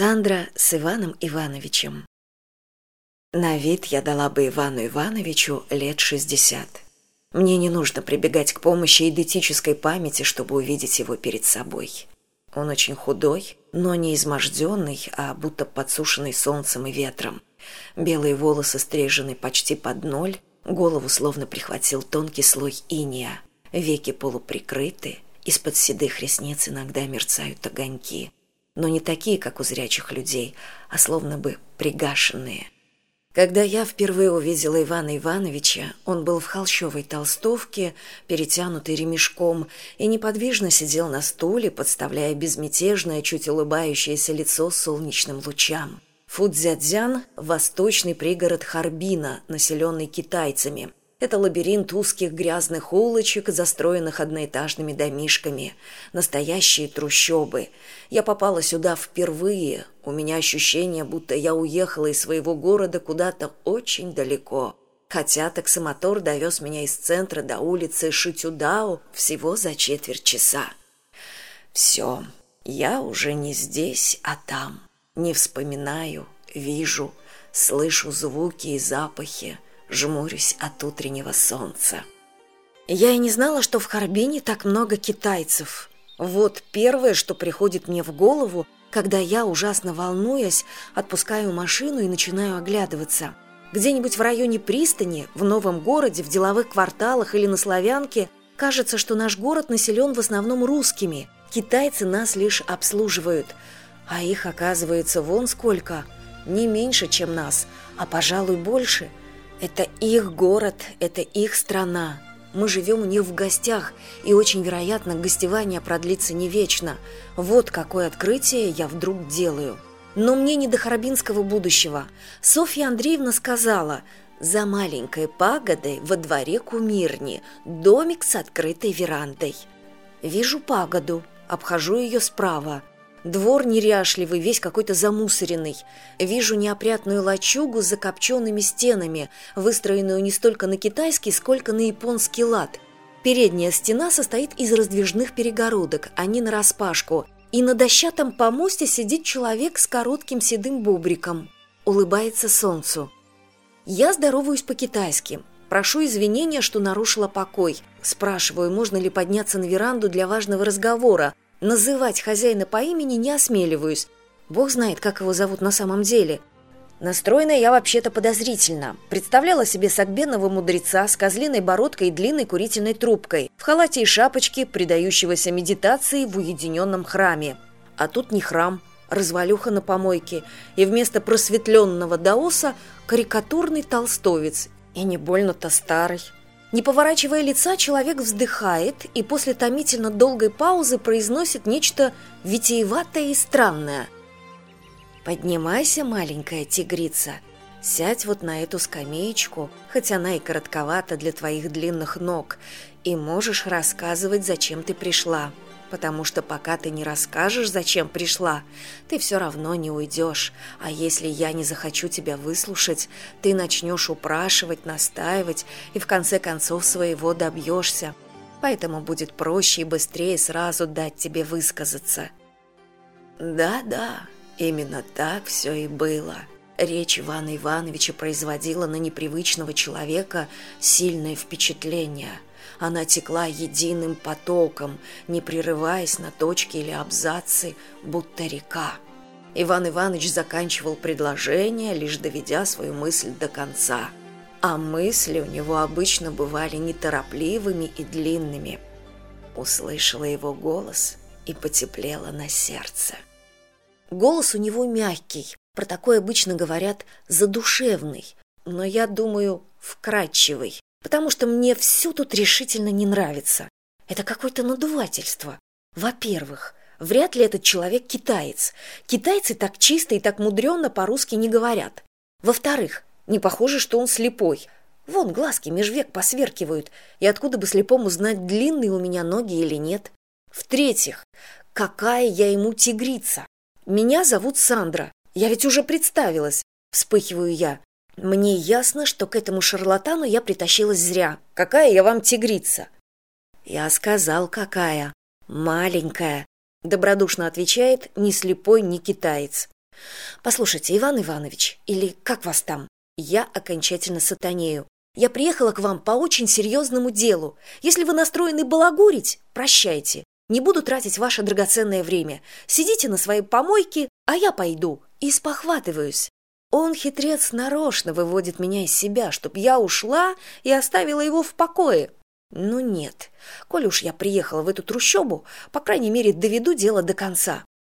Сандра с Иваном Ивановичем. На вид я дала бы Ивану Ивановичу лет шестьдесят. Мне не нужно прибегать к помощи идентической памяти, чтобы увидеть его перед собой. Он очень худой, но не изможденный, а будто подсушенный солнцем и ветром. Белые волосы стрижены почти под ноль, голову словно прихватил тонкий слой иния, веки полуприкрыты, из-под седых ресниц иногда мерцают огоньки но не такие, как у зрячих людей, а словно бы пригашенные. Когда я впервые увидела Ивана Ивановича, он был в холщовой толстовке, перетянутой ремешком, и неподвижно сидел на стуле, подставляя безмятежное, чуть улыбающееся лицо солнечным лучам. Фудзядзян – восточный пригород Харбина, населенный китайцами – это лабиринт узких грязных улочек, застроенных одноэтажными домишками. Настоящие трущобы. Я попала сюда впервые. У меня ощущение, будто я уехала из своего города куда-то очень далеко. Хотя таксомотор довез меня из центра до улицы Шитюдао всего за четверть часа. Все, я уже не здесь, а там. Не вспоминаю, вижу, слышу звуки и запахи – жмурюсь от утреннего солнца. Я и не знала, что в Харбине так много китайцев. Вот первое, что приходит мне в голову, когда я, ужасно волнуясь, отпускаю машину и начинаю оглядываться. Где-нибудь в районе пристани, в новом городе, в деловых кварталах или на Славянке кажется, что наш город населен в основном русскими. Китайцы нас лишь обслуживают. А их, оказывается, вон сколько. Не меньше, чем нас, а, пожалуй, больше – это их город, это их страна. Мы живем у них в гостях, и очень вероятно, гостевание продлится не вечно. Вот какое открытие я вдруг делаю. Но мне не до Харабинского будущего. Софья Андреевна сказала, за маленькой пагодой во дворе кумирни, домик с открытой верандой. Вижу пагоду, обхожу ее справа. Двор неряшливый, весь какой-то замусоренный. Вижу неопрятную лачугу с закопченными стенами, выстроенную не столько на китайский, сколько на японский лад. Передняя стена состоит из раздвижных перегородок, они нараспашку, и на дощатом помосте сидит человек с коротким седым бобриком. Улыбается солнцу. Я здороваюсь по-китайски. Прошу извинения, что нарушила покой. Спрашиваю, можно ли подняться на веранду для важного разговора, Называть хозяина по имени не осмеливаюсь. Бог знает, как его зовут на самом деле. Настроена я вообще-то подозрительно. Представляла себе сагбенного мудреца с козлиной бородкой и длинной курительной трубкой, в халате и шапочке, предающегося медитации в уединенном храме. А тут не храм, развалюха на помойке, и вместо просветленного даоса карикатурный толстовец, и не больно-то старый. Не поворачивая лица, человек вздыхает и после томительно долгой паузы произносит нечто витиеватое и странное. «Поднимайся, маленькая тигрица, сядь вот на эту скамеечку, хоть она и коротковата для твоих длинных ног, и можешь рассказывать, зачем ты пришла» потому что пока ты не расскажешь, зачем пришла, ты все равно не уйдешь. А если я не захочу тебя выслушать, ты начнешь упрашивать, настаивать и в конце концов своего добьешься. Поэтому будет проще и быстрее сразу дать тебе высказаться. Да-да, именно так все и было. Речь Ивана Ивановича производила на непривычного человека сильное впечатление – она текла единым потоком, не прерываясь на точки или абзацы, будто река. Иван Иванович заканчивал предложение, лишь доведя свою мысль до конца. А мысли у него обычно бывали неторопливыми и длинными. Услышала его голос и потеплела на сердце. Голос у него мягкий, про такое обычно говорят задушевный, но я думаю, вкрадчивый потому что мне все тут решительно не нравится. Это какое-то надувательство. Во-первых, вряд ли этот человек китаец. Китайцы так чисто и так мудренно по-русски не говорят. Во-вторых, не похоже, что он слепой. Вон глазки межвек посверкивают, и откуда бы слепому знать, длинные у меня ноги или нет. В-третьих, какая я ему тигрица. Меня зовут Сандра. Я ведь уже представилась. Вспыхиваю я. Мне ясно, что к этому шарлатану я притащилась зря. Какая я вам тигрица? Я сказал, какая. Маленькая. Добродушно отвечает ни слепой, ни китаец. послушайте иван иванович или как вас там я окончательно сатанею я приехала к вам по очень серьезному делу если вы настроены балагурить прощайте не буду тратить ваше драгоценное время сидите на своей помойке а я пойду и спохватываюсь он хитрец нарочно выводит меня из себя чтоб я ушла и оставила его в покое. Ну нет коль уж я приехала в эту трущобу по крайней мере доведу дело до конца